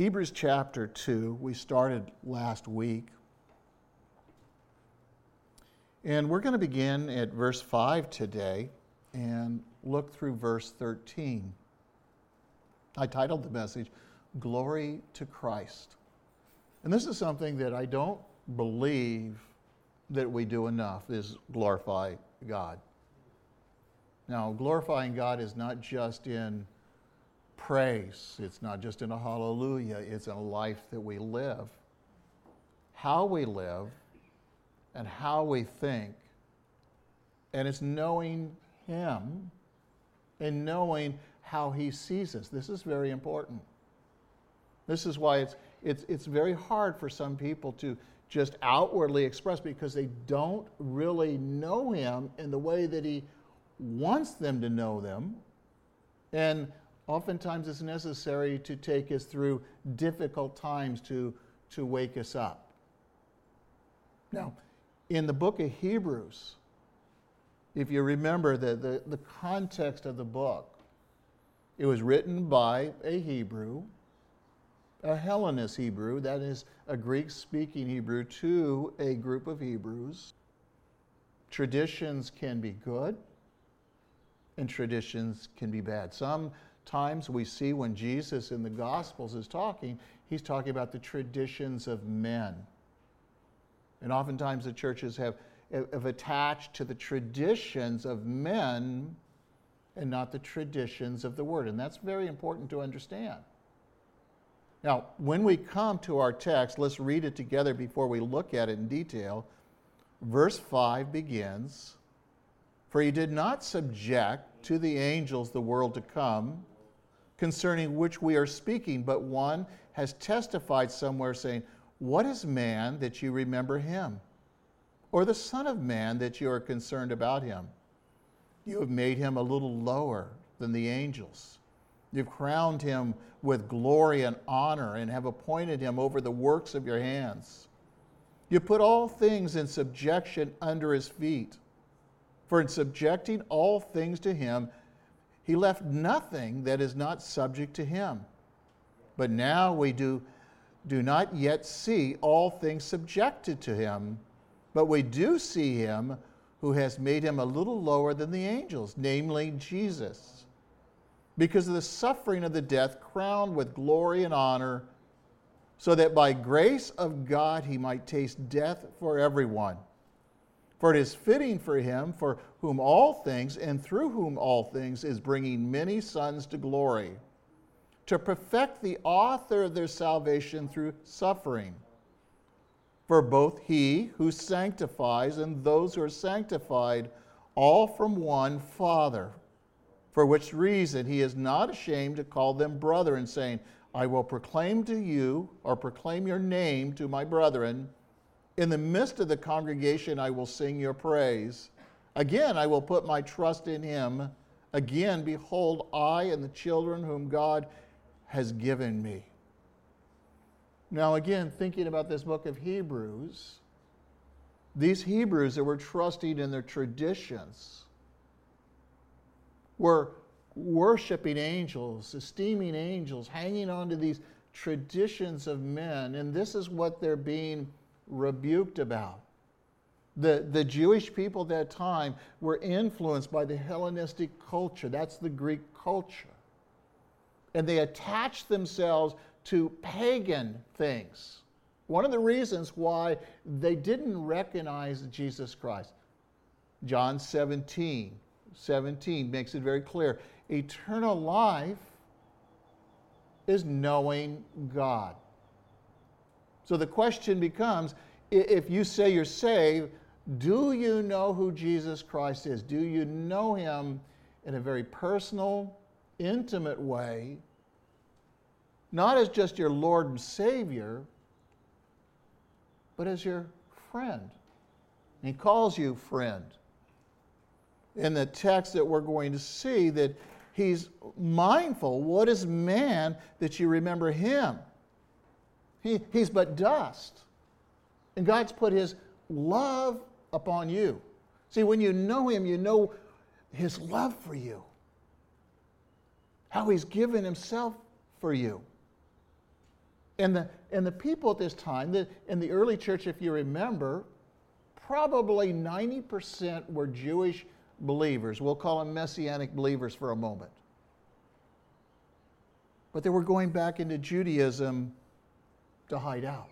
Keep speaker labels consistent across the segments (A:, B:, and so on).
A: Hebrews chapter 2, we started last week. And we're going to begin at verse 5 today and look through verse 13. I titled the message, Glory to Christ. And this is something that I don't believe that we do enough is glorify God. Now, glorifying God is not just in praise, it's not just in a hallelujah, it's in a life that we live. How we live and how we think, and it's knowing Him and knowing how He sees us. This is very important. This is why it's, it's, it's very hard for some people to just outwardly express because they don't really know Him in the way that He wants them to know them. And oftentimes it's necessary to take us through difficult times to, to wake us up. Now, in the book of Hebrews, if you remember the, the, the context of the book, it was written by a Hebrew, a Hellenist Hebrew, that is a Greek speaking Hebrew, to a group of Hebrews. Traditions can be good and traditions can be bad. Sometimes we see when Jesus in the Gospels is talking, he's talking about the traditions of men. And oftentimes the churches have, have attached to the traditions of men and not the traditions of the Word. And that's very important to understand. Now, when we come to our text, let's read it together before we look at it in detail. Verse 5 begins For he did not subject to the angels the world to come, concerning which we are speaking, but one has testified somewhere saying, What is man that you remember him? Or the Son of Man that you are concerned about him? You have made him a little lower than the angels. You've crowned him with glory and honor and have appointed him over the works of your hands. You put all things in subjection under his feet. For in subjecting all things to him, he left nothing that is not subject to him. But now we do, do not yet see all things subjected to him, but we do see him who has made him a little lower than the angels, namely Jesus, because of the suffering of the death, crowned with glory and honor, so that by grace of God he might taste death for everyone. For it is fitting for him, for whom all things and through whom all things is bringing many sons to glory, to perfect the author of their salvation through suffering. For both he who sanctifies and those who are sanctified, all from one Father, for which reason he is not ashamed to call them brethren, saying, I will proclaim to you, or proclaim your name to my brethren. In the midst of the congregation, I will sing your praise. Again, I will put my trust in him. Again, behold, I and the children whom God has given me. Now, again, thinking about this book of Hebrews, these Hebrews that were trusting in their traditions were worshiping angels, esteeming angels, hanging on to these traditions of men. And this is what they're being rebuked about. The, the Jewish people at that time were influenced by the Hellenistic culture. That's the Greek culture. And they attached themselves to pagan things. One of the reasons why they didn't recognize Jesus Christ. John 17, 17 makes it very clear. Eternal life is knowing God. So the question becomes if you say you're saved, do you know who Jesus Christ is? Do you know him in a very personal, intimate way? Not as just your Lord and Savior, but as your friend. And he calls you friend. In the text that we're going to see, that he's mindful what is man that you remember him? He, he's but dust. And God's put his love upon you. See, when you know him, you know his love for you, how he's given himself for you. And the, and the people at this time, the, in the early church, if you remember, probably 90% were Jewish believers. We'll call them messianic believers for a moment. But they were going back into Judaism to hide out.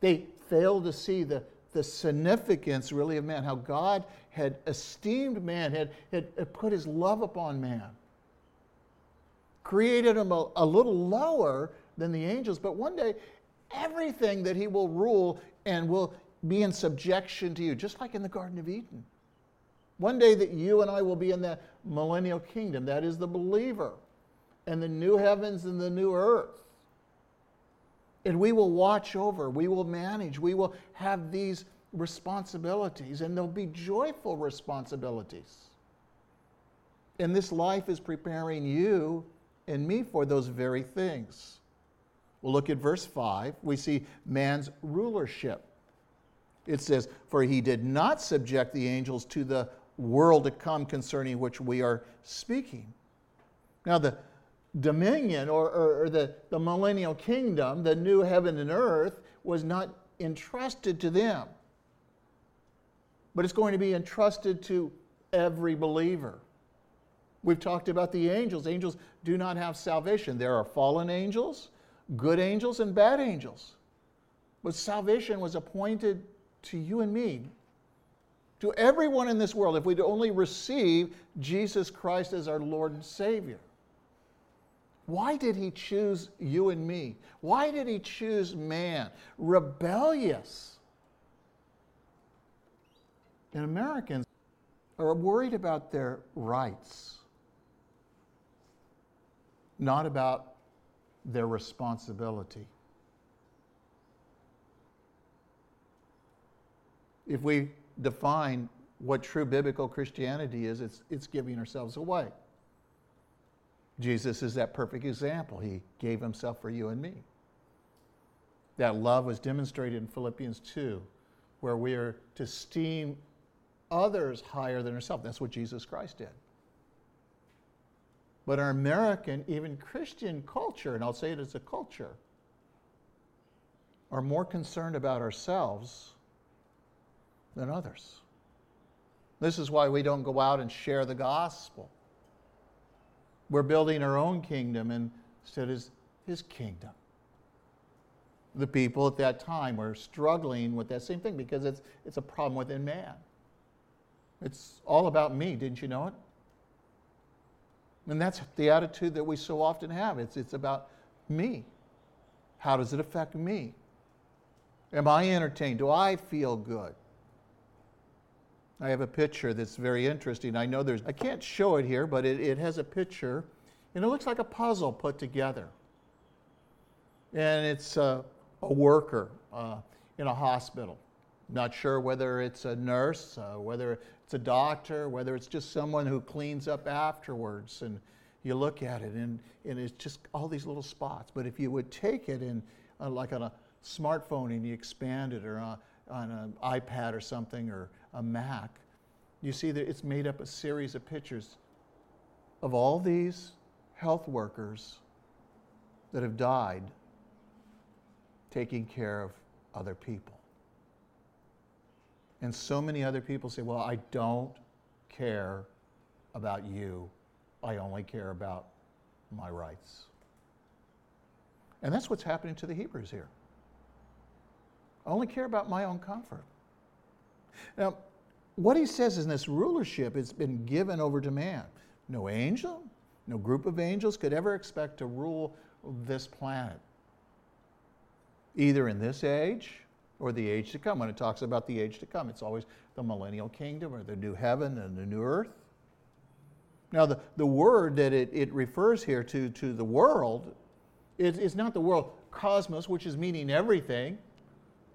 A: They failed to see the, the significance really of man, how God had esteemed man, had, had put his love upon man, created him a, a little lower than the angels, but one day everything that he will rule and will be in subjection to you, just like in the Garden of Eden. One day that you and I will be in the millennial kingdom, that is the believer, and the new heavens and the new earth. And we will watch over, we will manage, we will have these responsibilities, and they'll be joyful responsibilities. And this life is preparing you and me for those very things. We'll look at verse 5. We see man's rulership. It says, For he did not subject the angels to the world to come concerning which we are speaking. Now, the dominion or, or, or, the, the millennial kingdom, the new heaven and earth, was not entrusted to them, but it's going to be entrusted to every believer. We've talked about the angels. Angels do not have salvation. There are fallen angels, good angels, and bad angels. But salvation was appointed to you and me, to everyone in this world, if we'd only receive Jesus Christ as our Lord and Savior. Why did he choose you and me? Why did he choose man? Rebellious. And Americans are worried about their rights, not about their responsibility. If we define what true biblical Christianity is, it's, it's giving ourselves away. Jesus is that perfect example. He gave himself for you and me. That love was demonstrated in Philippians 2, where we are to esteem others higher than ourselves. That's what Jesus Christ did. But our American, even Christian culture, and I'll say it as a culture, are more concerned about ourselves than others. This is why we don't go out and share the gospel. We're building our own kingdom instead of his kingdom. The people at that time were struggling with that same thing because it's, it's a problem within man. It's all about me, didn't you know it? And that's the attitude that we so often have. It's, it's about me. How does it affect me? Am I entertained? Do I feel good? I have a picture that's very interesting. I know there's, I can't show it here, but it, it has a picture, and it looks like a puzzle put together. And it's a, a worker uh, in a hospital. Not sure whether it's a nurse, uh, whether it's a doctor, whether it's just someone who cleans up afterwards. And you look at it, and, and it's just all these little spots. But if you would take it in, uh, like on a smartphone, and you expand it, or uh, on an iPad or something, or a Mac, you see that it's made up a series of pictures of all these health workers that have died taking care of other people. And so many other people say, Well, I don't care about you, I only care about my rights. And that's what's happening to the Hebrews here. I only care about my own comfort. Now, what he says is this rulership has been given over to man. No angel, no group of angels could ever expect to rule this planet, either in this age or the age to come. When it talks about the age to come, it's always the millennial kingdom or the new heaven and the new earth. Now, the, the word that it, it refers here to, to the world is, is not the world cosmos, which is meaning everything,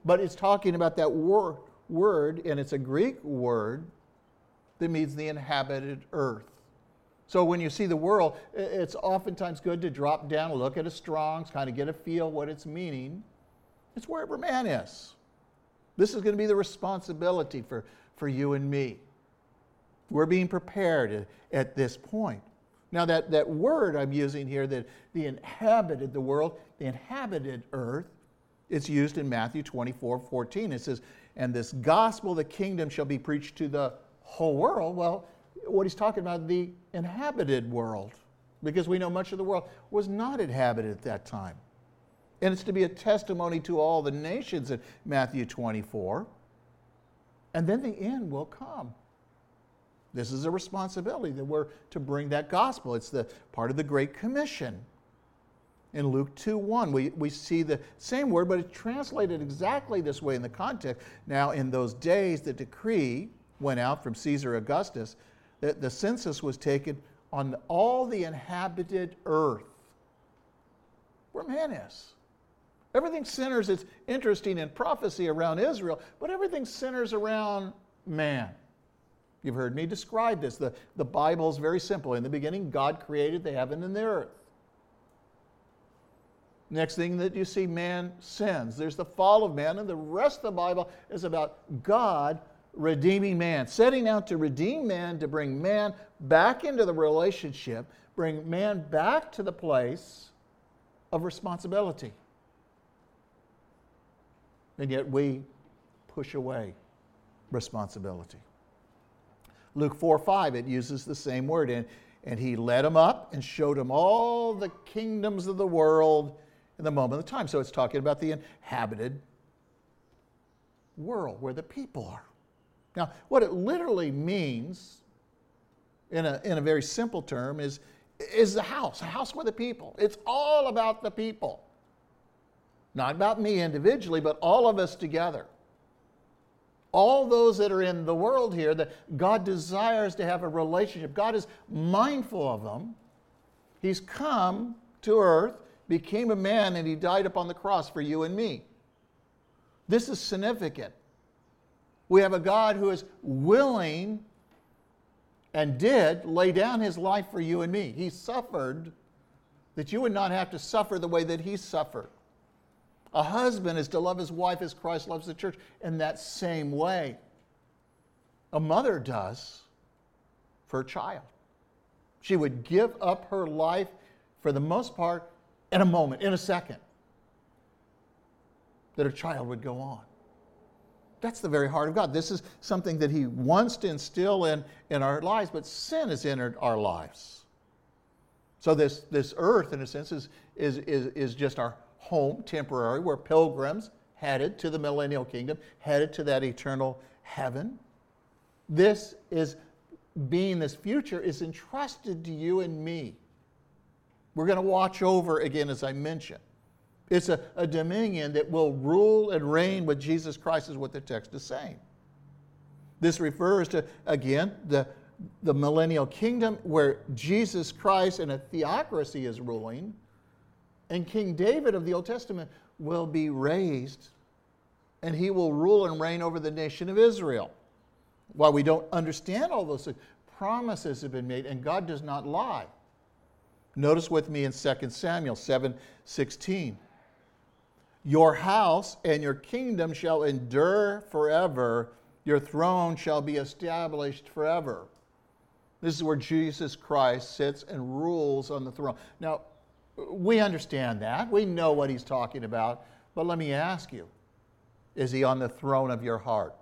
A: but it's talking about that wor- word, and it's a Greek word that means the inhabited earth. So when you see the world, it's oftentimes good to drop down, look at a Strong's, kind of get a feel what it's meaning. It's wherever man is. This is going to be the responsibility for, for you and me. We're being prepared at this point. Now, that, that word I'm using here, that the inhabited, the world, the inhabited earth, it's used in Matthew 24 14. It says, And this gospel, the kingdom, shall be preached to the whole world. Well, what he's talking about, the inhabited world, because we know much of the world was not inhabited at that time. And it's to be a testimony to all the nations in Matthew 24. And then the end will come. This is a responsibility that we're to bring that gospel. It's the part of the Great Commission. In Luke 2 1, we, we see the same word, but it's translated exactly this way in the context. Now, in those days, the decree went out from Caesar Augustus that the census was taken on all the inhabited earth, where man is. Everything centers, it's interesting in prophecy around Israel, but everything centers around man. You've heard me describe this. The, the Bible is very simple. In the beginning, God created the heaven and the earth. Next thing that you see, man sins. There's the fall of man, and the rest of the Bible is about God redeeming man, setting out to redeem man, to bring man back into the relationship, bring man back to the place of responsibility. And yet we push away responsibility. Luke 4 5, it uses the same word. And, and he led him up and showed him all the kingdoms of the world in the moment of time. So it's talking about the inhabited world where the people are. Now, what it literally means, in a, in a very simple term, is, is the house, a house where the people. It's all about the people. Not about me individually, but all of us together all those that are in the world here that God desires to have a relationship. God is mindful of them. He's come to earth, became a man, and he died upon the cross for you and me. This is significant. We have a God who is willing and did lay down his life for you and me. He suffered that you would not have to suffer the way that he suffered. A husband is to love his wife as Christ loves the church in that same way. A mother does for a child. She would give up her life for the most part in a moment, in a second, that a child would go on. That's the very heart of God. This is something that He wants to instill in, in our lives, but sin has entered our lives. So, this, this earth, in a sense, is, is, is, is just our home, temporary, where pilgrims headed to the millennial kingdom, headed to that eternal heaven. This is being this future is entrusted to you and me. We're going to watch over again, as I mentioned. It's a, a dominion that will rule and reign with Jesus Christ, is what the text is saying. This refers to, again, the, the millennial kingdom where Jesus Christ and a theocracy is ruling and King David of the Old Testament will be raised and he will rule and reign over the nation of Israel. While we don't understand all those things, promises have been made and God does not lie. Notice with me in 2 Samuel 7 16. Your house and your kingdom shall endure forever, your throne shall be established forever. This is where Jesus Christ sits and rules on the throne. Now, we understand that. We know what he's talking about. But let me ask you is he on the throne of your heart?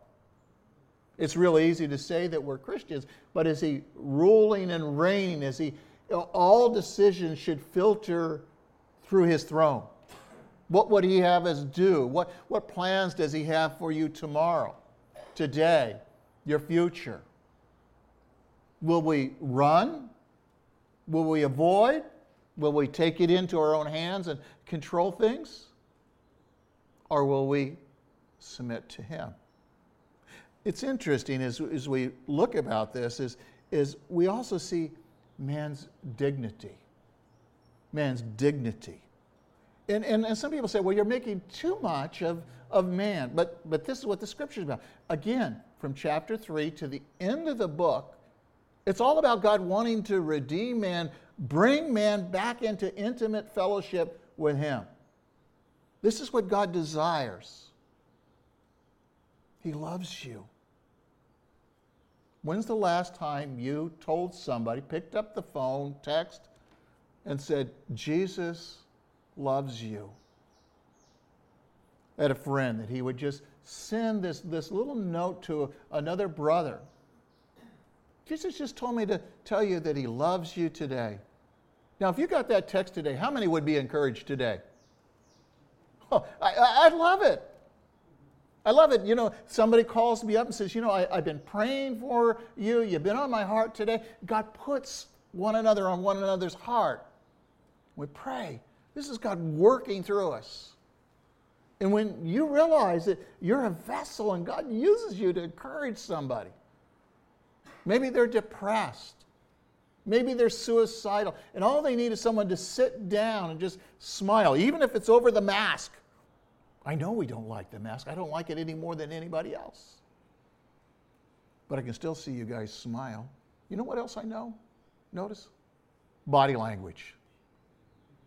A: It's real easy to say that we're Christians, but is he ruling and reigning? Is he all decisions should filter through his throne? What would he have us do? What, what plans does he have for you tomorrow, today, your future? Will we run? Will we avoid? Will we take it into our own hands and control things? Or will we submit to Him? It's interesting as, as we look about this is, is we also see man's dignity. Man's dignity. And, and, and some people say, well, you're making too much of, of man. But, but this is what the scripture is about. Again, from chapter 3 to the end of the book, it's all about God wanting to redeem man bring man back into intimate fellowship with Him. This is what God desires. He loves you. When's the last time you told somebody, picked up the phone, text, and said, Jesus loves you? At a friend that he would just send this, this little note to another brother. Jesus just told me to tell you that he loves you today. Now, if you got that text today, how many would be encouraged today? Oh, I, I, love it. I love it. You know, somebody calls me up and says, You know, I, have been praying for you. You've been on my heart today. God puts one another on one another's heart. We pray. This is God working through us. And when you realize that you're a vessel and God uses you to encourage somebody, maybe they're depressed, maybe they're suicidal, and all they need is someone to sit down and just smile, even if it's over the mask. I know we don't like the mask. I don't like it any more than anybody else. But I can still see you guys smile. You know what else I know? Notice? Body language.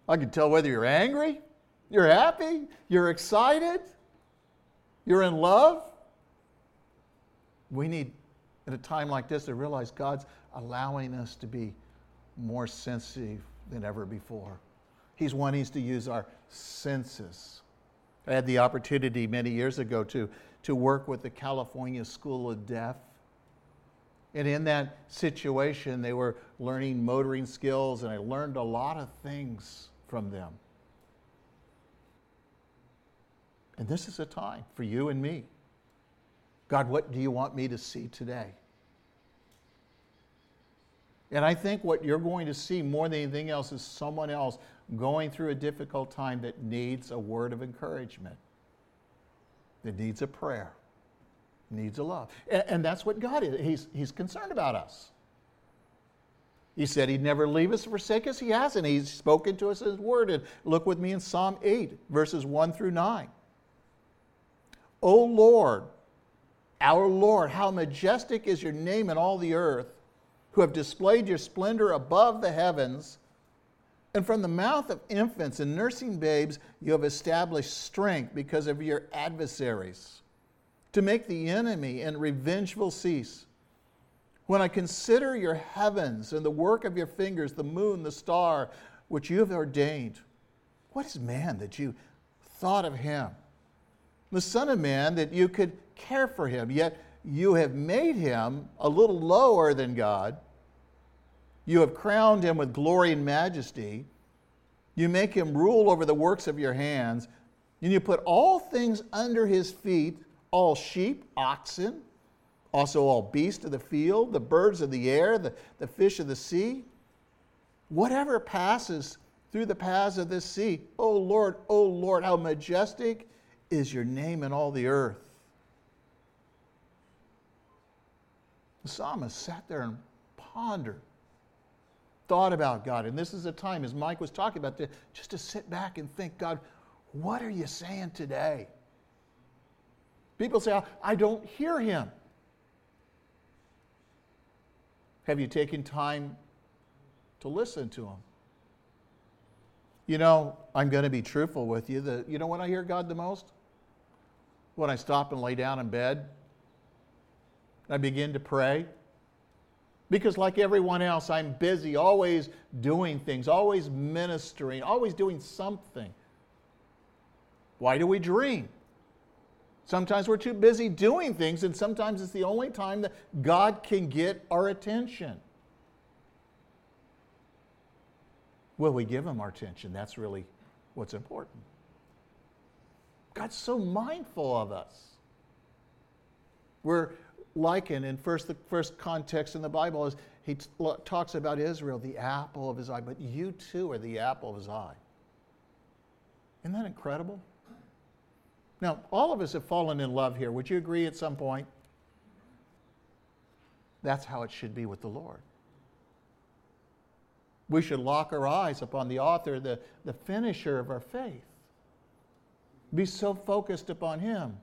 A: I can tell whether you're angry, you're happy, you're excited, you're in love. We need, at a time like this, to realize God's allowing us to be more sensitive than ever before. He's wanting us to use our senses I had the opportunity many years ago to, to work with the California School of Deaf. And in that situation, they were learning motoring skills, and I learned a lot of things from them. And this is a time for you and me. God, what do you want me to see today? And I think what you're going to see more than anything else is someone else going through a difficult time that needs a word of encouragement, that needs a prayer, needs a love. And, and that's what God is. He's, he's concerned about us. He said he'd never leave us or forsake us. He hasn't. He's spoken to us in his word. And look with me in Psalm 8, verses 1 through 9. O Lord, our Lord, how majestic is your name in all the earth, who have displayed your splendor above the heavens. And from the mouth of infants and nursing babes, you have established strength because of your adversaries, to make the enemy and revengeful cease. When I consider your heavens and the work of your fingers, the moon, the star, which you have ordained, what is man that you thought of him? The Son of Man that you could care for him, yet you have made him a little lower than God you have crowned him with glory and majesty. You make him rule over the works of your hands. And you put all things under his feet all sheep, oxen, also all beasts of the field, the birds of the air, the, the fish of the sea. Whatever passes through the paths of this sea, O Lord, O Lord, how majestic is your name in all the earth. The psalmist sat there and pondered thought about God. And this is a time, as Mike was talking about, to, just to sit back and think, God, what are you saying today? People say, I don't hear him. Have you taken time to listen to him? You know, I'm going to be truthful with you. The, you know when I hear God the most? When I stop and lay down in bed. I begin to pray. Because, like everyone else, I'm busy, always doing things, always ministering, always doing something. Why do we dream? Sometimes we're too busy doing things, and sometimes it's the only time that God can get our attention. Will we give Him our attention? That's really what's important. God's so mindful of us. We're, likened in first the first context in the Bible is he t- talks about Israel, the apple of his eye, but you too are the apple of his eye. Isn't that incredible? Now, all of us have fallen in love here. Would you agree at some point? That's how it should be with the Lord. We should lock our eyes upon the author, the, the finisher of our faith. Be so focused upon him.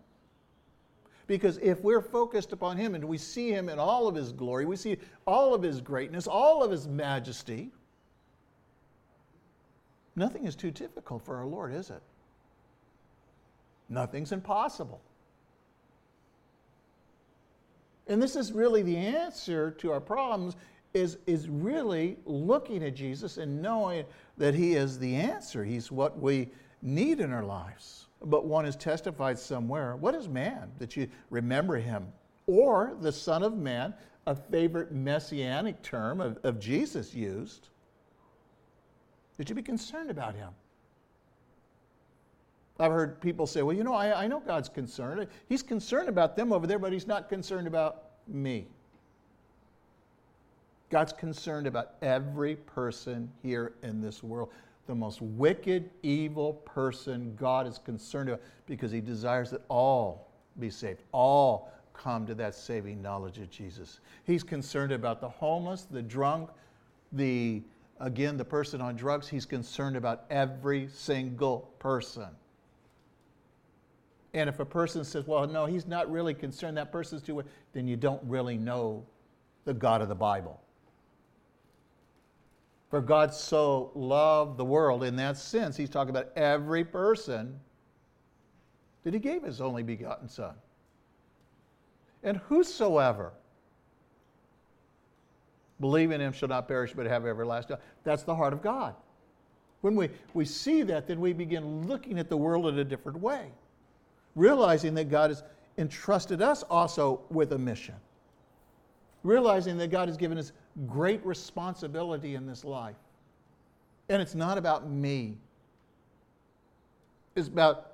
A: Because if we're focused upon Him and we see Him in all of His glory, we see all of His greatness, all of His majesty, nothing is too difficult for our Lord, is it? Nothing's impossible. And this is really the answer to our problems is, is really looking at Jesus and knowing that he is the answer. He's what we need in our lives. But one is testified somewhere. What is man that you remember him? Or the Son of Man, a favorite messianic term of, of Jesus used. That you be concerned about him. I've heard people say, well, you know, I, I know God's concerned. He's concerned about them over there, but He's not concerned about me. God's concerned about every person here in this world. The most wicked, evil person God is concerned about because He desires that all be saved, all come to that saving knowledge of Jesus. He's concerned about the homeless, the drunk, the again, the person on drugs. He's concerned about every single person. And if a person says, well, no, he's not really concerned, that person's too, then you don't really know the God of the Bible. For God so loved the world in that sense, he's talking about every person that he gave his only begotten Son. And whosoever believe in him shall not perish but have everlasting life. That's the heart of God. When we, we see that, then we begin looking at the world in a different way realizing that God has entrusted us also with a mission, realizing that God has given us great responsibility in this life. And it's not about me, it's about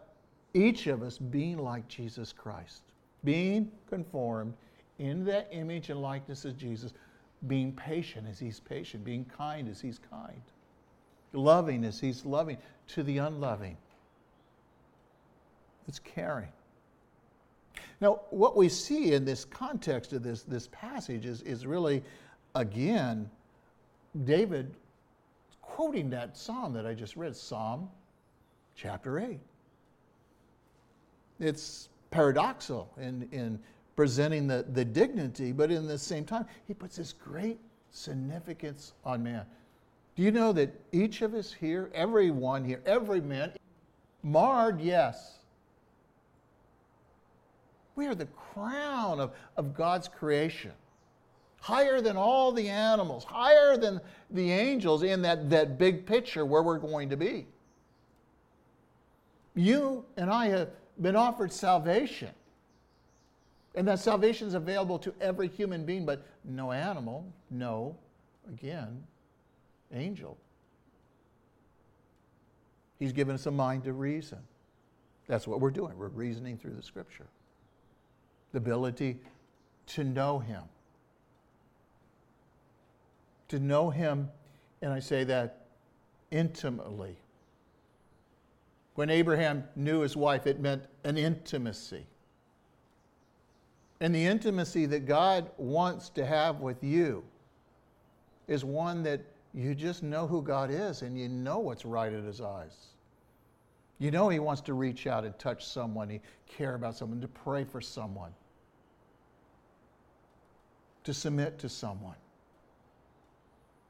A: each of us being like Jesus Christ, being conformed in that image and likeness of Jesus, being patient as He's patient, being kind as He's kind, loving as He's loving to the unloving it's caring. Now, what we see in this context of this, this passage is, is really, again, David quoting that psalm that I just read, Psalm chapter 8. It's paradoxical in, in presenting the, the dignity, but in the same time, he puts this great significance on man. Do you know that each of us here, everyone here, every man, marred, yes, we are the crown of, of God's creation. Higher than all the animals, higher than the angels in that, that big picture where we're going to be. You and I have been offered salvation. And that salvation is available to every human being, but no animal, no, again, angel. He's given us a mind to reason. That's what we're doing. We're reasoning through the scripture the ability to know Him. To know Him, and I say that intimately. When Abraham knew his wife, it meant an intimacy. And the intimacy that God wants to have with you is one that you just know who God is and you know what's right in His eyes. You know He wants to reach out and touch someone, He care about someone, to pray for someone to submit to someone,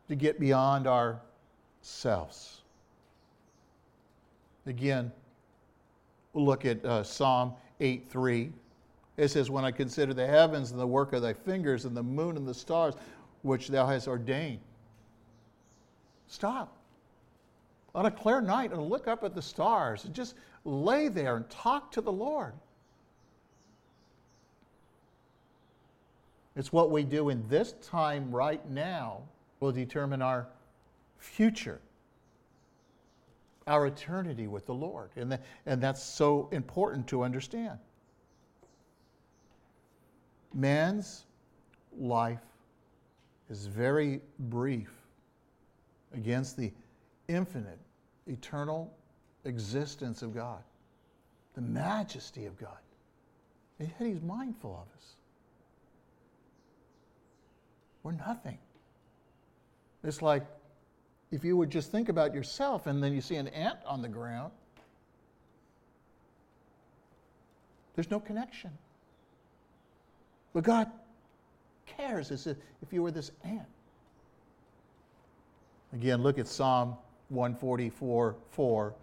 A: to get beyond ourselves. Again, we'll look at uh, Psalm 8 3. It says, When I consider the heavens and the work of thy fingers, and the moon and the stars which thou hast ordained. Stop on a clear night and look up at the stars and just lay there and talk to the Lord. It's what we do in this time right now will determine our future, our eternity with the Lord. And, the, and that's so important to understand. Man's life is very brief against the infinite, eternal existence of God, the majesty of God. And yet he's mindful of us. We're nothing. It's like if you would just think about yourself and then you see an ant on the ground, there's no connection. But God cares as if you were this ant. Again, look at Psalm 144 4.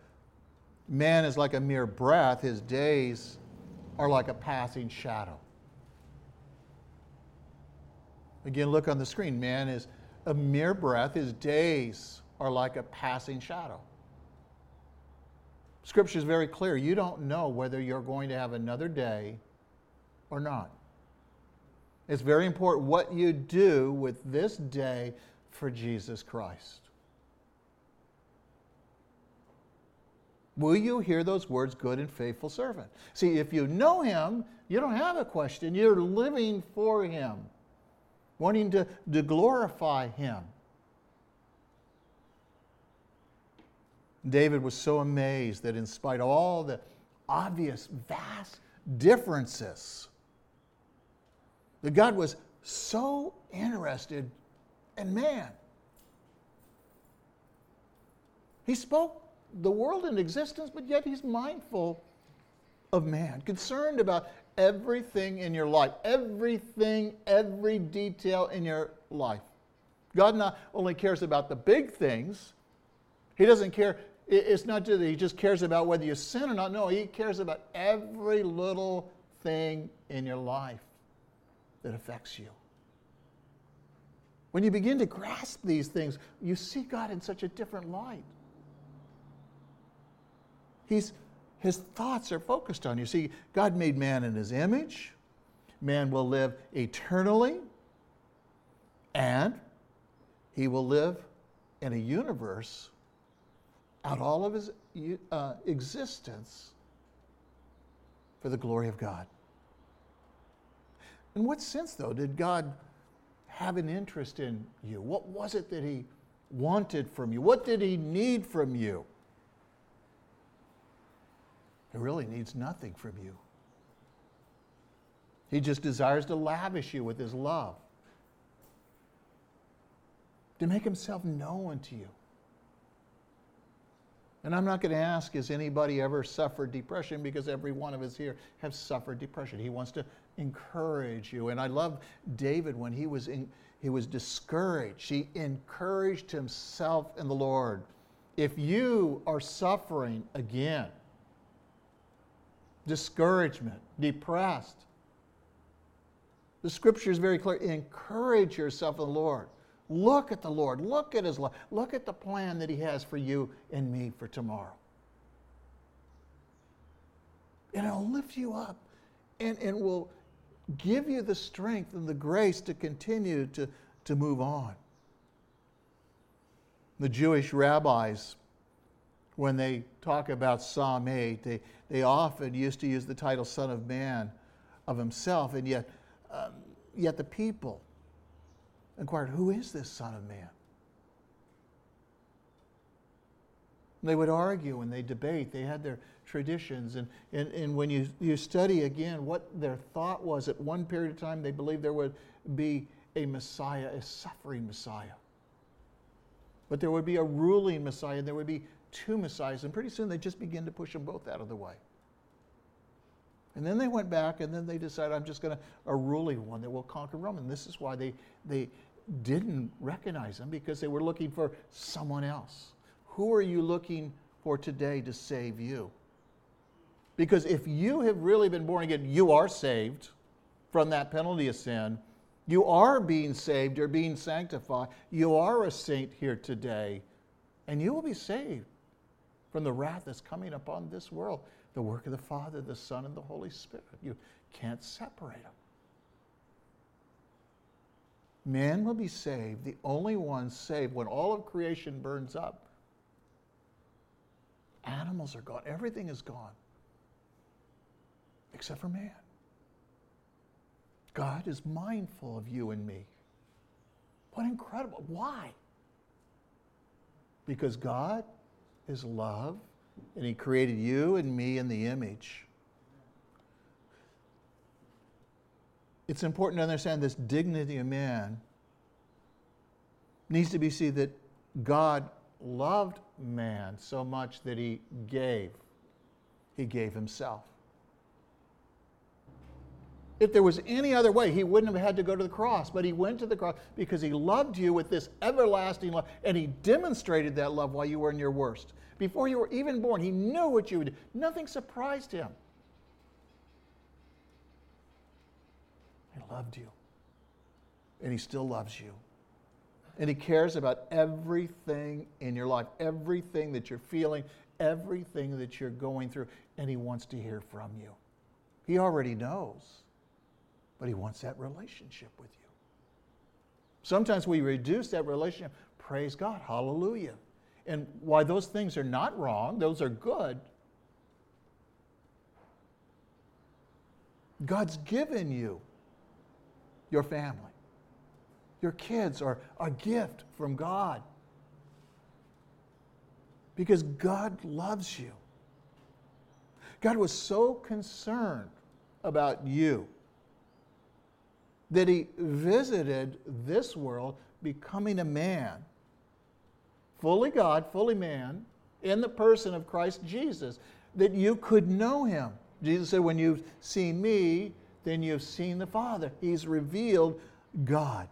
A: Man is like a mere breath, his days are like a passing shadow. Again, look on the screen. Man is a mere breath, his days are like a passing shadow. Scripture is very clear. You don't know whether you're going to have another day or not. It's very important what you do with this day for Jesus Christ. Will you hear those words, good and faithful servant? See, if you know him, you don't have a question. You're living for him, wanting to, to glorify him. David was so amazed that, in spite of all the obvious, vast differences, that God was so interested in man. He spoke the world in existence, but yet he's mindful of man, concerned about everything in your life, everything, every detail in your life. God not only cares about the big things, He doesn't care, it's not that He just cares about whether you sin or not. No, He cares about every little thing in your life that affects you. When you begin to grasp these things, you see God in such a different light. He's, his thoughts are focused on you. See, God made man in his image. Man will live eternally, and he will live in a universe out all of his uh, existence for the glory of God. In what sense, though, did God have an interest in you? What was it that He wanted from you? What did He need from you? He really needs nothing from you. He just desires to lavish you with His love, to make Himself known to you. And I'm not going to ask, has anybody ever suffered depression? Because every one of us here have suffered depression. He wants to encourage you. And I love David when he was, in, he was discouraged. He encouraged himself in the Lord. If you are suffering again, discouragement, depressed, the scripture is very clear. Encourage yourself in the Lord. Look at the Lord. Look at His love. Look at the plan that He has for you and me for tomorrow. And it'll lift you up and, and will give you the strength and the grace to continue to, to move on. The Jewish rabbis, when they talk about Psalm 8, they, they often used to use the title Son of Man of himself, and yet, um, yet the people inquired, Who is this Son of Man? They would argue and they debate. They had their traditions. And, and, and when you, you study again what their thought was at one period of time, they believed there would be a Messiah, a suffering Messiah. But there would be a ruling Messiah, there would be two Messiahs. And pretty soon they just begin to push them both out of the way. And then they went back and then they decided, I'm just going to, a ruling one that will conquer Rome. And this is why they, they, didn't recognize him because they were looking for someone else. Who are you looking for today to save you? Because if you have really been born again, you are saved from that penalty of sin. You are being saved, you're being sanctified. You are a saint here today, and you will be saved from the wrath that's coming upon this world. The work of the Father, the Son, and the Holy Spirit. You can't separate them. Man will be saved, the only one saved when all of creation burns up. Animals are gone, everything is gone, except for man. God is mindful of you and me. What incredible. Why? Because God is love, and He created you and me in the image it's important to understand this dignity of man needs to be seen that God loved man so much that he gave. He gave himself. If there was any other way, he wouldn't have had to go to the cross, but he went to the cross because he loved you with this everlasting love, and he demonstrated that love while you were in your worst. Before you were even born, he knew what you would do. Nothing surprised him. He loved you. and He still loves you. And He cares about everything in your life, everything that you're feeling, everything that you're going through, and He wants to hear from you. He already knows, but He wants that relationship with you. Sometimes we reduce that relationship. Praise God. Hallelujah. And why those things are not wrong, those are good. God's given you your family. Your kids are a gift from God. Because God loves you. God was so concerned about you that he visited this world becoming a man, fully God, fully man, in the person of Christ Jesus, that you could know him. Jesus said, When you've seen me, then you've seen the Father. He's revealed God.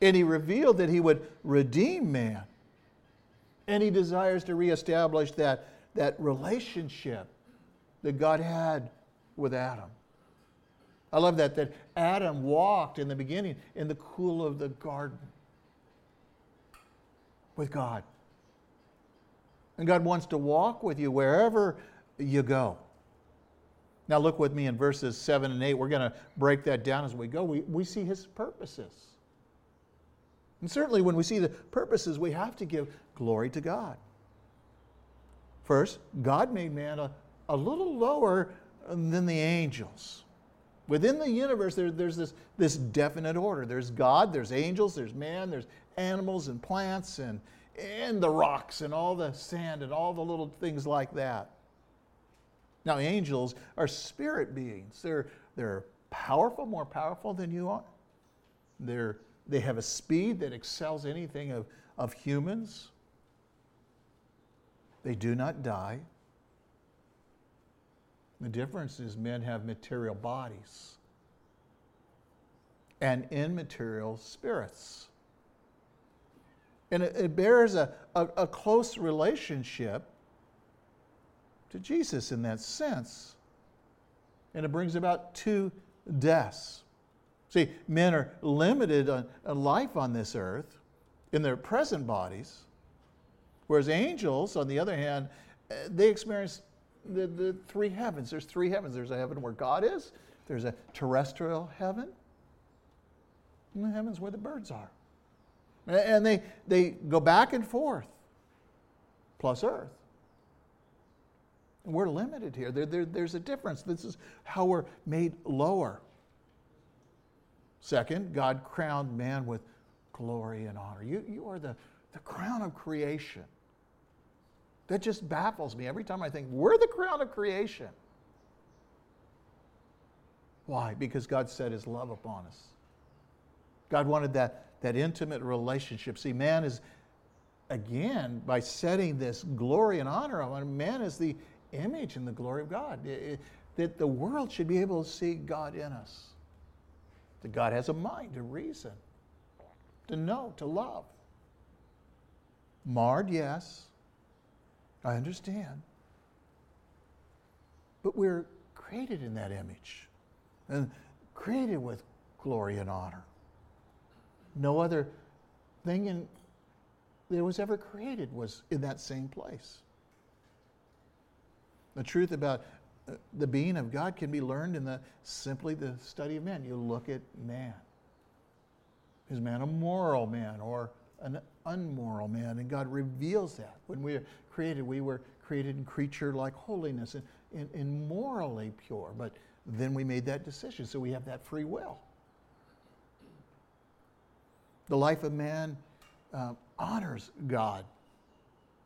A: And he revealed that he would redeem man. And he desires to reestablish that, that relationship that God had with Adam. I love that, that Adam walked in the beginning in the cool of the garden with God. And God wants to walk with you wherever you go. Now, look with me in verses 7 and 8. We're going to break that down as we go. We, we see his purposes. And certainly, when we see the purposes, we have to give glory to God. First, God made man a, a little lower than the angels. Within the universe, there, there's this, this definite order. There's God, there's angels, there's man, there's animals and plants and, and the rocks and all the sand and all the little things like that. Now, angels are spirit beings. They're, they're powerful, more powerful than you are. They're, they have a speed that excels anything of, of humans. They do not die. The difference is men have material bodies and immaterial spirits. And it, it bears a, a, a close relationship to Jesus in that sense. And it brings about two deaths. See, men are limited on, on life on this earth in their present bodies, whereas angels, on the other hand, eh, they experience the, the three heavens. There's three heavens. There's a heaven where God is, there's a terrestrial heaven, and the heavens where the birds are. And they, they go back and forth, plus earth. And we're limited here. There, there, there's a difference. This is how we're made lower. Second, God crowned man with glory and honor. You, you are the, the crown of creation. That just baffles me every time I think, we're the crown of creation. Why? Because God set his love upon us. God wanted that, that intimate relationship. See, man is, again, by setting this glory and honor on man is the image and the glory of God. It, it, that the world should be able to see God in us. That God has a mind, a reason, to know, to love. Marred, yes. I understand. But we're created in that image and created with glory and honor. No other thing in, that was ever created was in that same place. The truth about uh, the being of God can be learned in the simply the study of man. You look at man. Is man a moral man or an unmoral man? And God reveals that. When we are created, we were created in creature like holiness and, and, and morally pure. But then we made that decision, so we have that free will. The life of man uh, honors God.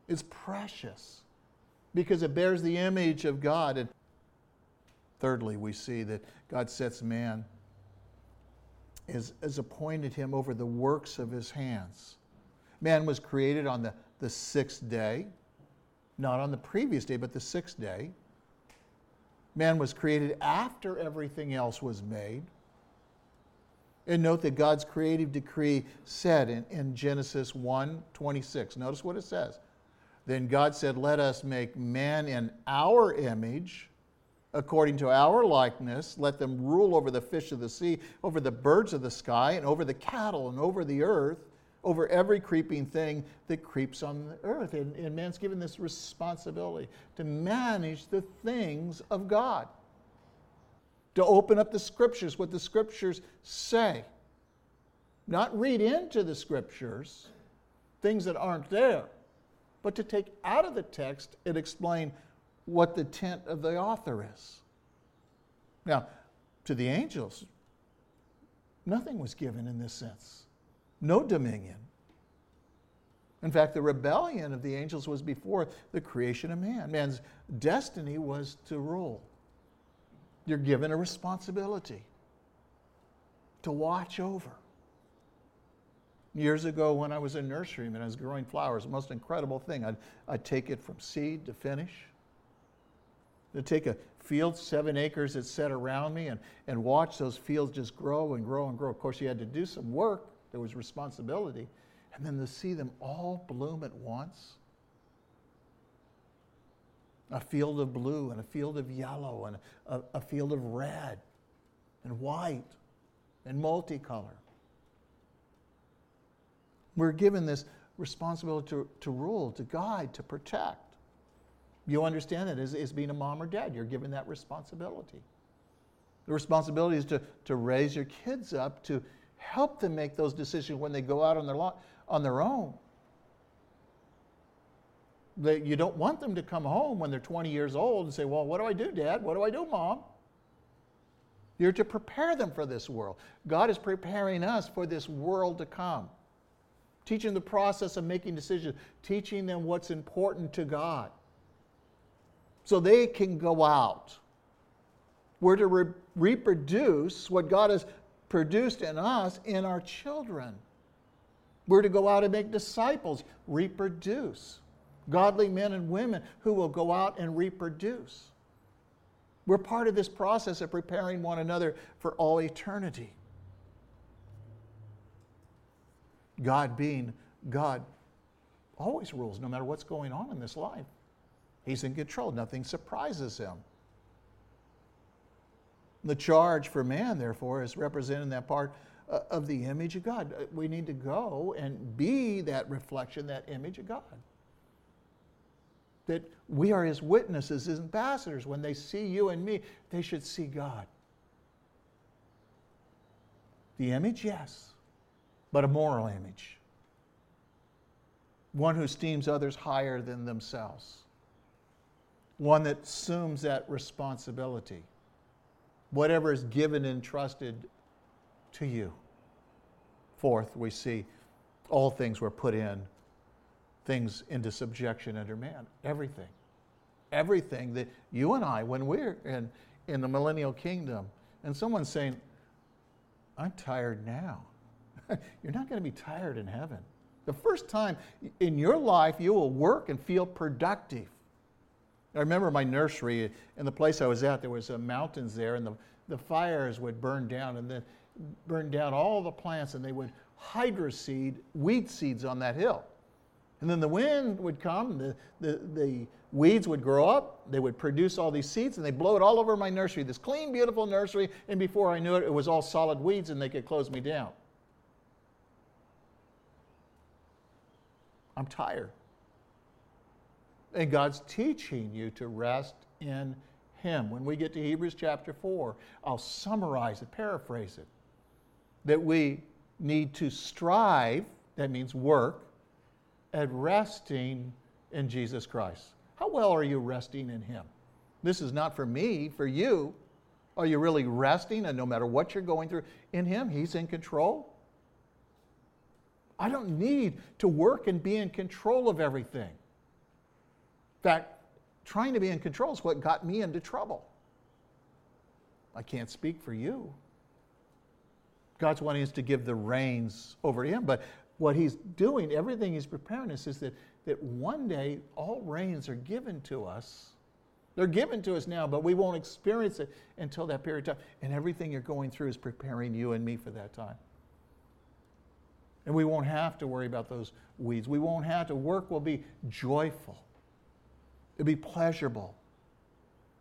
A: It's precious because it bears the image of God. And thirdly, we see that God sets man, has, has appointed him over the works of his hands. Man was created on the, the sixth day, not on the previous day, but the sixth day. Man was created after everything else was made. And note that God's creative decree said in, in Genesis 1 26. Notice what it says. Then God said, Let us make man in our image, according to our likeness. Let them rule over the fish of the sea, over the birds of the sky, and over the cattle, and over the earth, over every creeping thing that creeps on the earth. And, and man's given this responsibility to manage the things of God, to open up the scriptures, what the scriptures say. Not read into the scriptures things that aren't there, but to take out of the text and explain what the intent of the author is. Now, to the angels, nothing was given in this sense, no dominion. In fact, the rebellion of the angels was before the creation of man. Man's destiny was to rule. You're given a responsibility to watch over. Years ago, when I was in nursery and I was growing flowers, the most incredible thing, I'd, I'd take it from seed to finish to take a field, seven acres that's set around me, and, and watch those fields just grow and grow and grow. Of course, you had to do some work, there was responsibility. And then to see them all bloom at once a field of blue and a field of yellow and a, a field of red and white and multicolor. We're given this responsibility to, to rule, to guide, to protect. You understand that as, as being a mom or dad, you're given that responsibility. The responsibility is to, to raise your kids up, to help them make those decisions when they go out on their, lo- on their own. That you don't want them to come home when they're 20 years old and say, Well, what do I do, Dad? What do I do, Mom? You're to prepare them for this world. God is preparing us for this world to come. Teaching the process of making decisions, teaching them what's important to God so they can go out. We're to re- reproduce what God has produced in us in our children. We're to go out and make disciples, reproduce. Godly men and women who will go out and reproduce. We're part of this process of preparing one another for all eternity. God being God always rules, no matter what's going on in this life. He's in control. Nothing surprises him. The charge for man, therefore, is representing that part uh, of the image of God. Uh, we need to go and be that reflection, that image of God. That we are his witnesses, his ambassadors. When they see you and me, they should see God. The image, yes, but a moral image. One who esteems others higher than themselves one that assumes that responsibility. Whatever is given and trusted to you. Fourth, we see all things were put in, things into subjection under man. Everything. Everything that you and I, when we're in, in the millennial kingdom, and someone's saying, I'm tired now. You're not going to be tired in heaven. The first time in your life you will work and feel productive. I remember my nursery and the place I was at, there was uh, mountains there, and the, the fires would burn down and then burn down all the plants, and they would hydroseed weed seeds on that hill. And then the wind would come, the, the, the weeds would grow up, they would produce all these seeds, and they blow it all over my nursery, this clean, beautiful nursery, and before I knew it, it was all solid weeds and they could close me down. I'm tired. And God's teaching you to rest in Him. When we get to Hebrews chapter 4, I'll summarize it, paraphrase it. That we need to strive, that means work, at resting in Jesus Christ. How well are you resting in Him? This is not for me, for you. Are you really resting and no matter what you're going through in Him, He's in control? I don't need to work and be in control of everything fact, trying to be in control is what got me into trouble. I can't speak for you. God's wanting us to give the reins over to Him, but what He's doing, everything He's preparing us, is that, that one day all reins are given to us. They're given to us now, but we won't experience it until that period of time. And everything you're going through is preparing you and me for that time. And we won't have to worry about those weeds. We won't have to. Work will be joyful. It'd be pleasurable.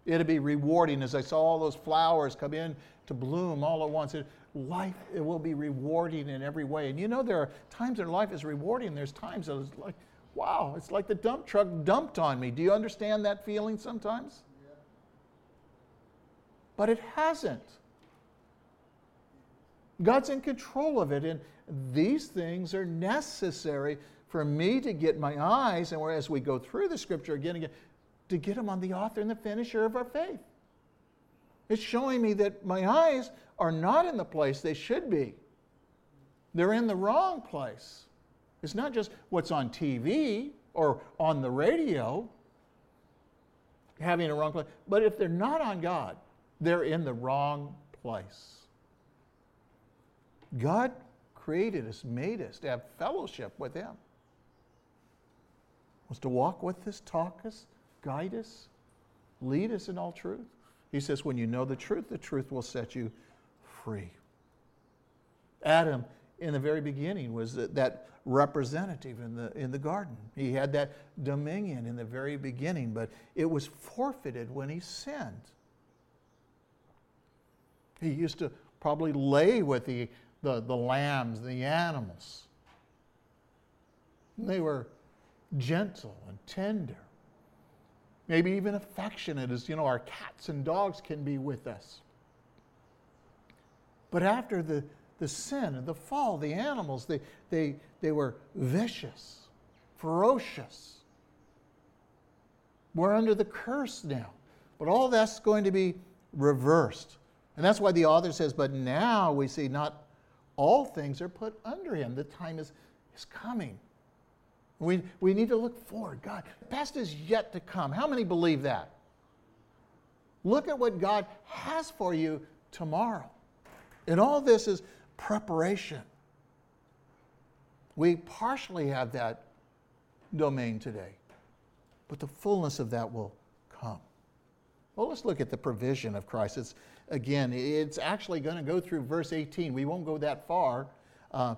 A: It'd be rewarding as I saw all those flowers come in to bloom all at once. It, life it will be rewarding in every way. And you know there are times in life is rewarding. There's times that it's like, wow, it's like the dump truck dumped on me. Do you understand that feeling sometimes? But it hasn't. God's in control of it, and these things are necessary for me to get my eyes, and as we go through the scripture again and again, to get them on the author and the finisher of our faith. It's showing me that my eyes are not in the place they should be. They're in the wrong place. It's not just what's on TV or on the radio, having a wrong place, but if they're not on God, they're in the wrong place. God created us, made us to have fellowship with Him. To walk with us, talk us, guide us, lead us in all truth. He says, when you know the truth, the truth will set you free. Adam, in the very beginning, was that, representative in the, in the garden. He had that dominion in the very beginning, but it was forfeited when he sinned. He used to probably lay with the, the, the lambs, the animals. They were gentle and tender, maybe even affectionate, as you know, our cats and dogs can be with us. But after the, the sin and the fall, the animals, they, they, they were vicious, ferocious. We're under the curse now. But all that's going to be reversed. And that's why the author says, But now we see not all things are put under him. The time is, is coming. We, we need to look forward. God, the best is yet to come. How many believe that? Look at what God has for you tomorrow. And all this is preparation. We partially have that domain today, but the fullness of that will come. Well, let's look at the provision of Christ. It's, again, it's actually going to go through verse 18. We won't go that far uh,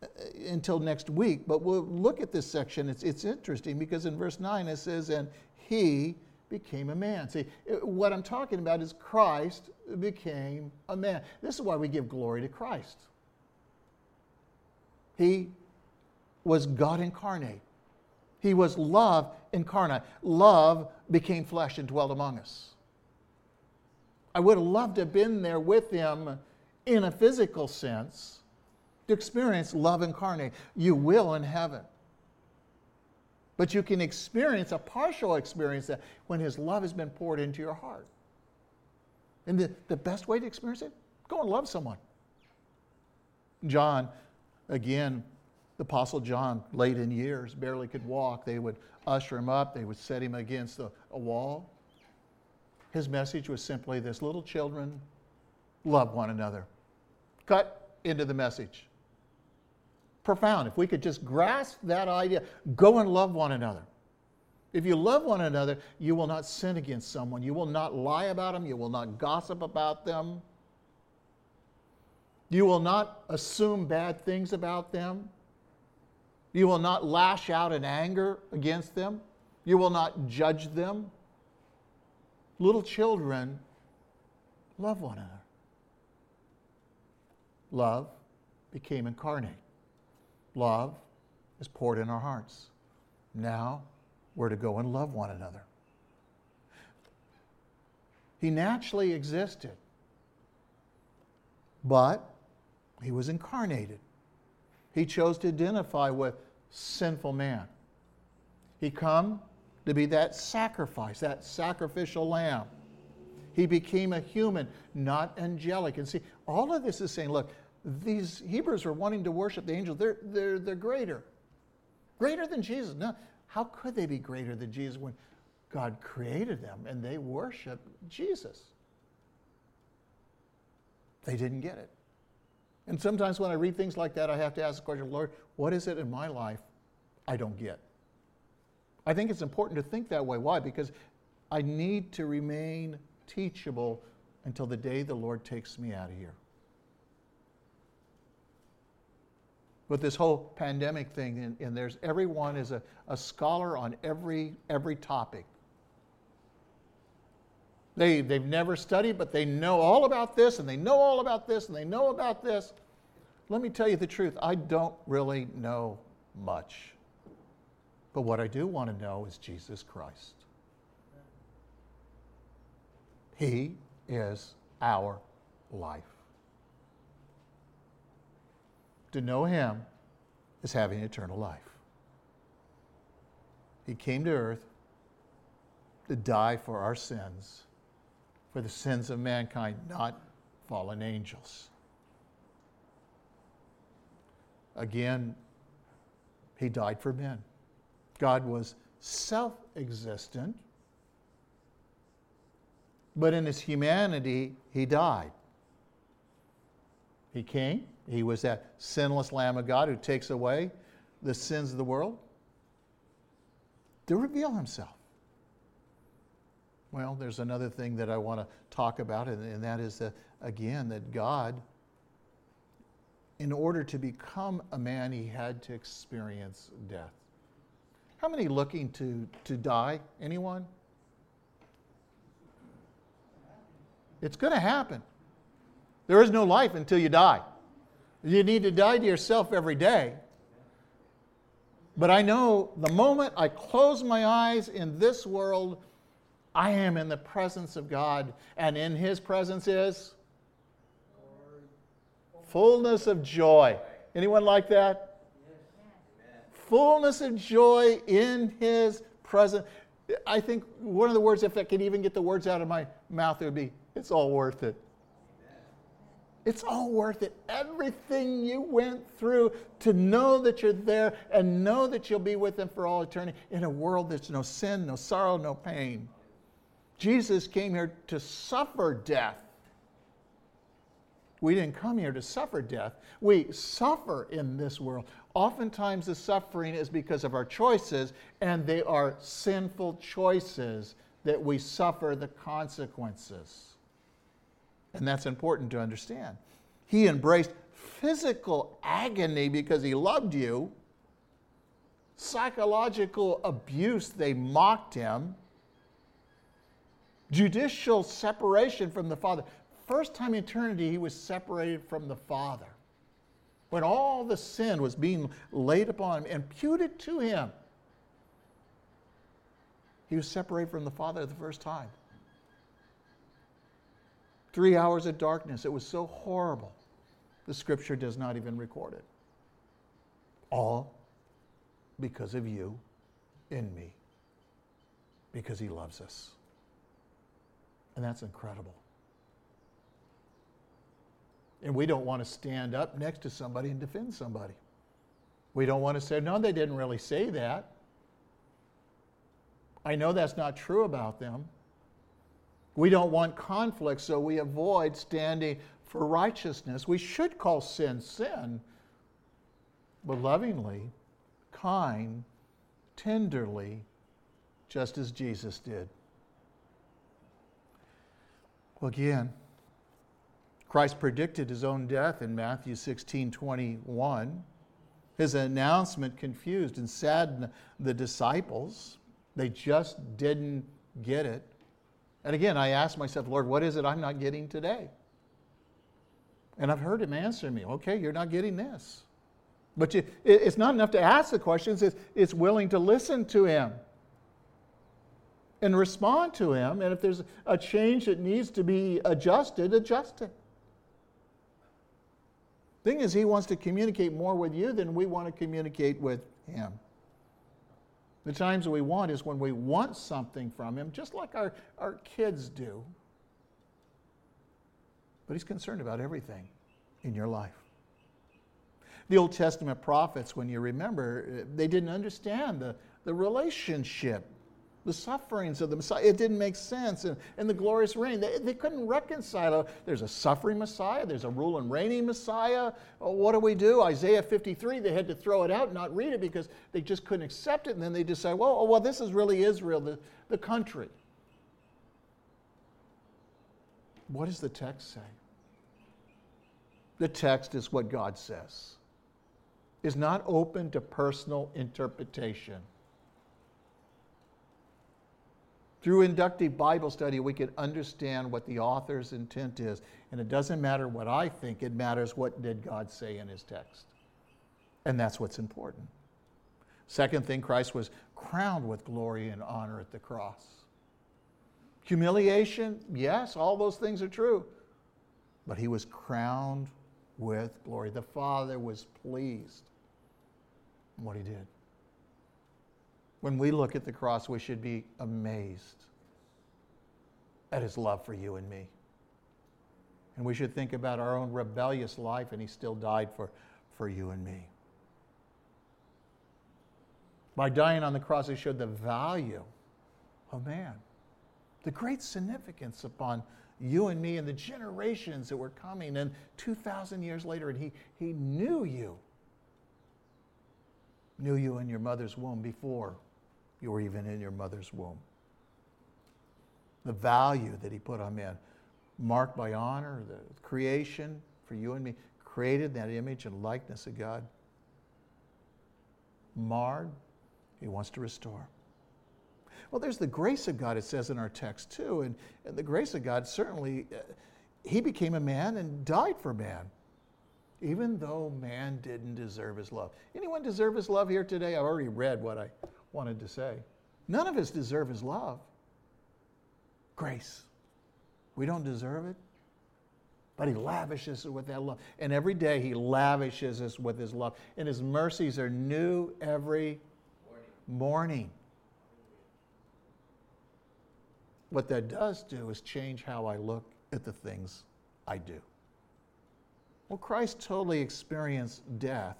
A: Uh, until next week, but we'll look at this section. It's, it's interesting because in verse 9 it says, And he became a man. See, uh, what I'm talking about is Christ became a man. This is why we give glory to Christ. He was God incarnate. He was love incarnate. Love became flesh and dwelt among us. I would have loved to have been there with him in a physical sense to experience love incarnate. You will in heaven. But you can experience a partial experience that when his love has been poured into your heart. And the, the best way to experience it, go and love someone. John, again, the Apostle John, late in years, barely could walk. They would usher him up, they would set him against a, a wall. His message was simply this little children, love one another. Cut into the message. Profound. If we could just grasp that idea, go and love one another. If you love one another, you will not sin against someone. You will not lie about them. You will not gossip about them. You will not assume bad things about them. You will not lash out in anger against them. You will not judge them. Little children, love one another. Love became incarnate. Love is poured in our hearts. Now we're to go and love one another. He naturally existed, but he was incarnated. He chose to identify with sinful man. He come to be that sacrifice, that sacrificial lamb. He became a human, not angelic. And see, all of this is saying, look, these Hebrews are wanting to worship the angels. They're, they're, they're greater. Greater than Jesus. No, how could they be greater than Jesus when God created them and they worship Jesus? They didn't get it. And sometimes when I read things like that, I have to ask the question, Lord, what is it in my life I don't get? I think it's important to think that way. Why? Because I need to remain teachable until the day the Lord takes me out of here. With this whole pandemic thing, and, and there's everyone is a, a scholar on every every topic. They, they've never studied, but they know all about this, and they know all about this, and they know about this. Let me tell you the truth I don't really know much. But what I do want to know is Jesus Christ. He is our life. To know Him is having eternal life. He came to earth to die for our sins for the sins of mankind, not fallen angels. Again, he died for men. God was self existent, but in his humanity, he died. He came, he was that sinless Lamb of God who takes away the sins of the world to reveal himself. Well, there's another thing that I want to talk about, and, and that is that, again, that God, in order to become a man, he had to experience death. How many looking to, to die? Anyone? It's going to happen. There is no life until you die. You need to die to yourself every day. But I know the moment I close my eyes in this world, I am in the presence of God, and in His presence is fullness of joy. Anyone like that? Fullness of joy in His presence. I think one of the words, if I could even get the words out of my mouth, it would be, it's all worth it. It's all worth it. Everything you went through to know that you're there and know that you'll be with Him for all eternity in a world that's no sin, no sorrow, no pain. Jesus came here to suffer death. We didn't come here to suffer death. We suffer in this world. Oftentimes, the suffering is because of our choices, and they are sinful choices that we suffer the consequences. And that's important to understand. He embraced physical agony because he loved you, psychological abuse, they mocked him judicial separation from the Father. First time in eternity, he was separated from the Father. When all the sin was being laid upon him, imputed to him, he was separated from the Father the first time. Three hours of darkness. It was so horrible. The scripture does not even record it. All because of you in me, because he loves us. And that's incredible. And we don't want to stand up next to somebody and defend somebody. We don't want to say, no, they didn't really say that. I know that's not true about them. We don't want conflict, so we avoid standing for righteousness. We should call sin sin, but lovingly, kind, tenderly, just as Jesus did. Well, again, Christ predicted his own death in Matthew 16 21. His announcement confused and saddened the disciples. They just didn't get it. And again, I ask myself, Lord, what is it I'm not getting today? And I've heard him answer me, okay, you're not getting this. But you, it's not enough to ask the questions, it's, it's willing to listen to him and respond to Him. And if there's a change that needs to be adjusted, adjust it. Thing is, He wants to communicate more with you than we want to communicate with Him. The times we want is when we want something from Him, just like our, our kids do. But He's concerned about everything in your life. The Old Testament prophets, when you remember, uh, they didn't understand the, the relationship the sufferings of the Messiah. It didn't make sense. And, and the glorious reign, they, they couldn't reconcile. There's a suffering Messiah, there's a rule and reigning Messiah. Oh, what do we do? Isaiah 53, they had to throw it out and not read it because they just couldn't accept it. And then they decide, well, oh, well, this is really Israel, the, the country. What does the text say? The text is what God says, is not open to personal interpretation. Through inductive Bible study, we can understand what the author's intent is. And it doesn't matter what I think, it matters what did God say in his text. And that's what's important. Second thing, Christ was crowned with glory and honor at the cross. Humiliation, yes, all those things are true. But he was crowned with glory. The Father was pleased in what he did. When we look at the cross, we should be amazed at his love for you and me. And we should think about our own rebellious life, and he still died for, for you and me. By dying on the cross, he showed the value of man, the great significance upon you and me and the generations that were coming. And 2,000 years later, and he, he knew you, knew you in your mother's womb before you were even in your mother's womb. The value that he put on man, marked by honor, the creation for you and me, created that image and likeness of God. Marred, he wants to restore. Well, there's the grace of God, it says in our text too. And, and the grace of God certainly, uh, he became a man and died for man, even though man didn't deserve his love. Anyone deserve his love here today? I've already read what I wanted to say. None of us deserve his love. Grace. We don't deserve it, but he lavishes us with that love. And every day he lavishes us with his love. And his mercies are new every morning. What that does do is change how I look at the things I do. Well, Christ totally experienced death.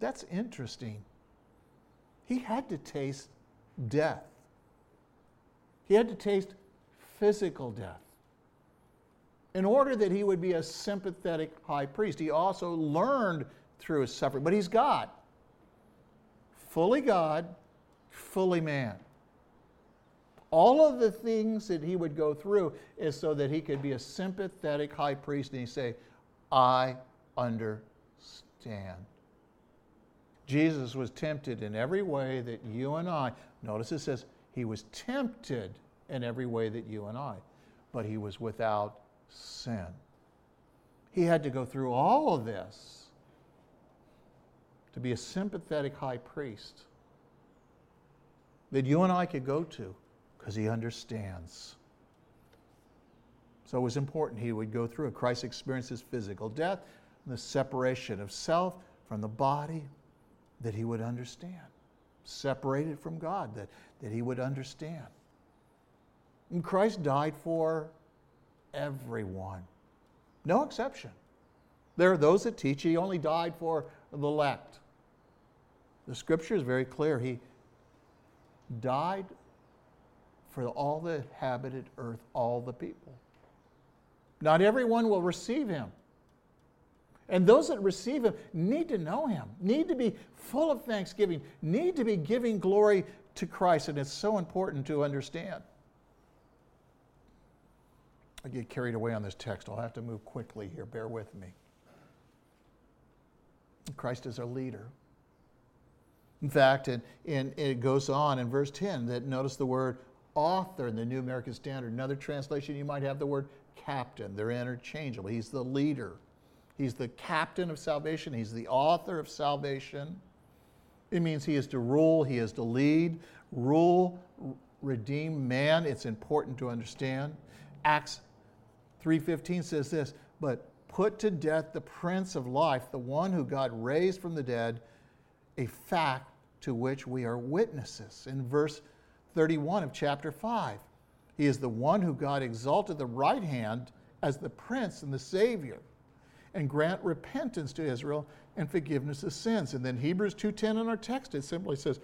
A: That's interesting. He had to taste death. He had to taste physical death. In order that he would be a sympathetic high priest, he also learned through his suffering. But he's God, fully God, fully man. All of the things that he would go through is so that he could be a sympathetic high priest and he say, I understand. Jesus was tempted in every way that you and I, notice it says, he was tempted in every way that you and I, but he was without sin. He had to go through all of this to be a sympathetic high priest that you and I could go to because he understands. So it was important he would go through it. Christ experiences physical death, the separation of self from the body, that he would understand. Separated from God, that, that he would understand. And Christ died for everyone, no exception. There are those that teach he only died for the elect. The scripture is very clear. He died for all the inhabited earth, all the people. Not everyone will receive him. And those that receive him need to know him, need to be full of thanksgiving, need to be giving glory to Christ. And it's so important to understand. I get carried away on this text. I'll have to move quickly here. Bear with me. Christ is our leader. In fact, and, and it goes on in verse 10 that notice the word author in the New American Standard. Another translation, you might have the word captain. They're interchangeable. He's the leader. He's the captain of salvation, He's the author of salvation. It means He is to rule, He is to lead, rule, redeem man. It's important to understand. Acts 3:15 says this, but put to death the prince of life, the one who God raised from the dead, a fact to which we are witnesses. In verse 31 of chapter 5, he is the one who God exalted the right hand as the prince and the savior and grant repentance to Israel and forgiveness of sins. And then Hebrews 2:10 in our text it simply says,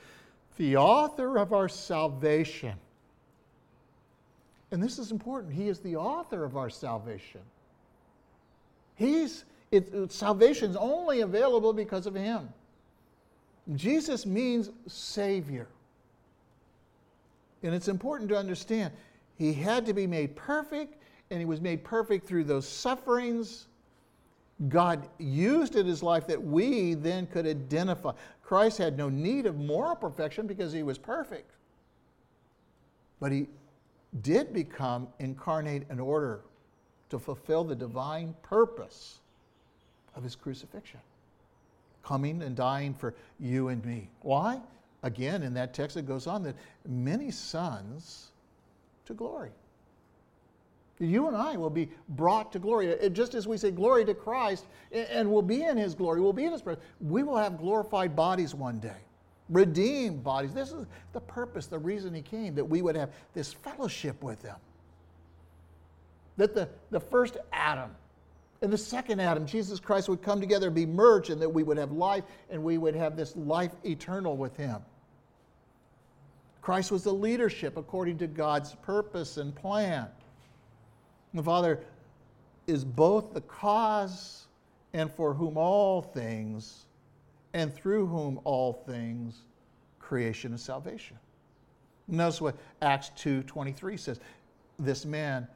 A: "The author of our salvation." And this is important. He is the author of our salvation. He's it, salvation is only available because of him. Jesus means savior. And it's important to understand he had to be made perfect, and he was made perfect through those sufferings God used in his life that we then could identify. Christ had no need of moral perfection because he was perfect. But he did become incarnate in order to fulfill the divine purpose of his crucifixion, coming and dying for you and me. Why? Again, in that text, it goes on that many sons to glory. You and I will be brought to glory. Uh, just as we say glory to Christ and we'll be in his glory, we'll be in his presence, we will have glorified bodies one day, redeemed bodies. This is the purpose, the reason he came, that we would have this fellowship with him. That the, the first Adam and the second Adam, Jesus Christ, would come together and be merged, and that we would have life and we would have this life eternal with him. Christ was the leadership according to God's purpose and plan. The Father is both the cause and for whom all things, and through whom all things, creation and salvation. Notice what Acts 2.23 says. This man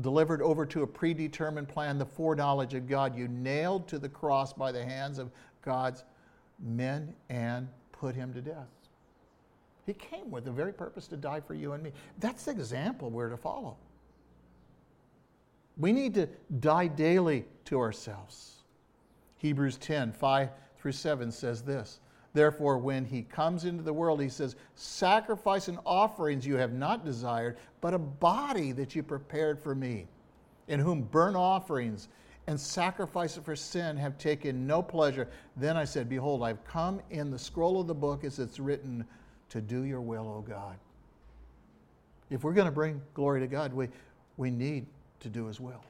A: delivered over to a predetermined plan the foreknowledge of God, you nailed to the cross by the hands of God's men and put him to death. He came with the very purpose to die for you and me. That's the example we're to follow. We need to die daily to ourselves. Hebrews 10 5 through 7 says this Therefore, when he comes into the world, he says, Sacrifice and offerings you have not desired, but a body that you prepared for me, in whom burnt offerings and sacrifices for sin have taken no pleasure. Then I said, Behold, I've come in the scroll of the book as it's written, to do your will, O God. If we're going to bring glory to God, we, we need to do as will.